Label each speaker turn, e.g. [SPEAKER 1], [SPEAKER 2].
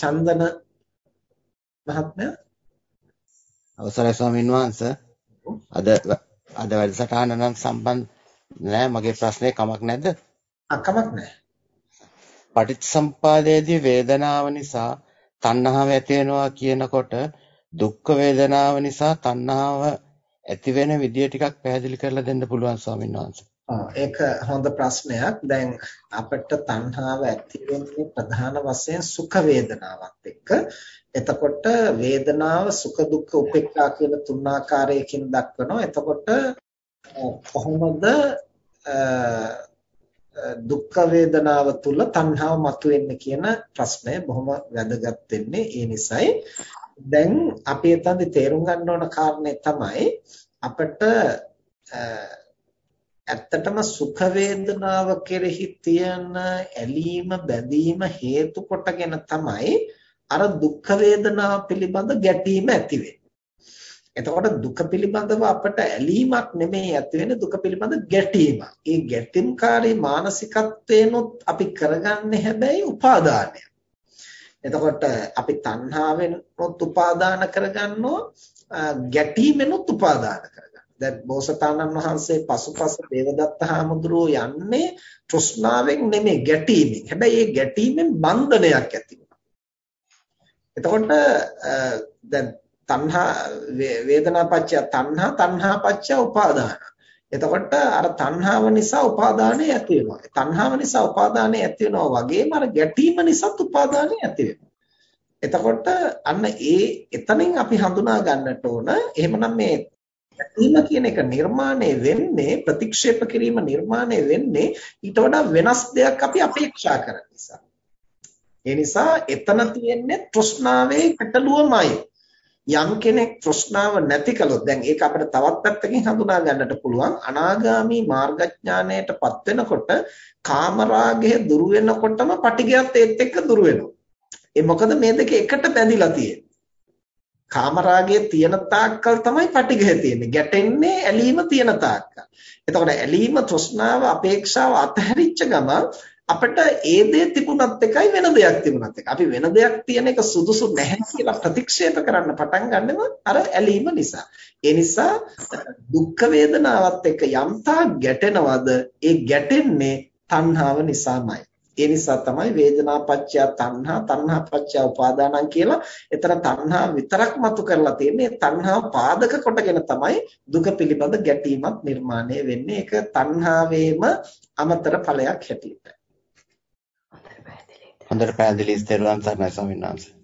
[SPEAKER 1] චන්දන මහත්මයා
[SPEAKER 2] අවසරයි ස්වාමීන් වහන්සේ අද අද වැඩසටහන නම් සම්බන්ධ නෑ මගේ ප්‍රශ්නේ කමක් නැද්ද?
[SPEAKER 1] ආ කමක් නෑ.
[SPEAKER 2] පටිච්චසම්පාදයේදී වේදනාව නිසා තණ්හාව ඇති වෙනවා කියනකොට දුක්ඛ වේදනාව නිසා තණ්හාව ඇති වෙන විදිය ටිකක් පැහැදිලි කරලා දෙන්න පුළුවන් ස්වාමීන් වහන්සේ.
[SPEAKER 1] ඒක හොඳ ප්‍රශ්නයක්. දැන් අපිට තණ්හාව ඇති වෙන්නේ ප්‍රධාන වශයෙන් සුඛ වේදනාවත් එක්ක. එතකොට වේදනාව සුඛ දුක්ඛ උපේක්ඛා කියන තුන් ආකාරයකින් දක්වනවා. එතකොට කොහොමද දුක්ඛ වේදනාව තුල තණ්හාව මතුවෙන්නේ කියන ප්‍රශ්නය බොහොම වැදගත් වෙන්නේ ඒ නිසයි දැන් අපි එතනදි තේරුම් ගන්න ඕන කාරණේ තමයි අපිට ඇත්තටම සුඛ වේදනාව කෙරෙහි තියෙන ඇලීම බැඳීම හේතු කොටගෙන තමයි අර දුක්ඛ වේදනාව පිළිබඳ ගැටීම ඇති එතකොට දුක පිළිබඳව අපට ඇලීමක් නෙමෙයි ඇති වෙන්නේ දුක පිළිබඳ ගැටීමක්. ඒ ගැටීම්කාරී මානසිකත්වේනොත් අපි කරගන්නේ හැබැයි උපාදානය. එතකොට අපි තණ්හාවෙනොත් උපාදාන කරගන්නවා ගැටීමෙනොත් උපාදාන කරගන්නවා. දැන් බෝසතාණන් වහන්සේ පසුපස දේවදත්ත හාමුදුරුවෝ යන්නේ තෘෂ්ණාවෙන් නෙමෙයි ගැටීමෙන්. හැබැයි ඒ ගැටීමෙන් බන්ධනයක් ඇති එතකොට දැන් තණ්හා වේදනාපච්චය තණ්හා තණ්හාපච්චය උපාදාන. එතකොට අර තණ්හාව නිසා උපාදානය ඇති වෙනවා. තණ්හාව නිසා උපාදානය ඇති වෙනවා වගේම අර ගැටීම නිසාත් උපාදානය ඇති වෙනවා. එතකොට අන්න ඒ එතනින් අපි හඳුනා ගන්නට ඕන එහෙමනම් මේ ගැටීම කියන එක නිර්මාණය වෙන්නේ ප්‍රතික්ෂේප කිරීම නිර්මාණය වෙන්නේ ඊට වඩා වෙනස් දෙයක් අපි අපේක්ෂා කරන නිසා. ඒ නිසා එතන තියෙන්නේ තෘෂ්ණාවේ ගැටලුවමයි. යම් කෙනෙක් තෘෂ්ණාව නැති කළොත් දැන් ඒක අපිට තවත් පැත්තකින් හඳුනා ගන්නට පුළුවන් අනාගාමි මාර්ගඥාණයටපත් වෙනකොට කාමරාගය දුරු වෙනකොටම පටිඝයත් ඒත් එක්ක දුරු වෙනවා. ඒ මොකද මේ දෙක එකට බැඳිලා තියෙන්නේ. කාමරාගයේ තියෙන තාක්කල් තමයි පටිඝය තියෙන්නේ. ගැටෙන්නේ ඇලීම තියෙන තාක්කල්. එතකොට ඇලීම තෘෂ්ණාව අපේක්ෂාව අතහැරිච්ච ගමන් අපිට ඒ දේ තිබුණත් එකයි වෙන දෙයක් තිබුණත් එකයි. අපි වෙන දෙයක් තියෙන එක සුදුසු නැහැ කියලා ප්‍රතික්ෂේප කරන්න පටන් ගන්නෙම අර ඇලීම නිසා. ඒ නිසා දුක් වේදනාවත් එක්ක යම්තා ගැටෙනවද ඒ ගැටෙන්නේ තණ්හාව නිසාමයි. ඒ නිසා තමයි වේදනාපච්චය තණ්හා තණ්හාපච්චය උපාදානං කියලා එතන තණ්හා විතරක් මතු කරලා තියෙන්නේ. තණ්හාව පාදක කොටගෙන තමයි දුක පිළිබඳ ගැටීමක් නිර්මාණය වෙන්නේ. ඒක තණ්හාවේම අමතර ඵලයක් හැටියට.
[SPEAKER 2] හොඳට පැහැදිලි ස්තේරුවන් සරණයි ස්වාමීන් වහන්සේ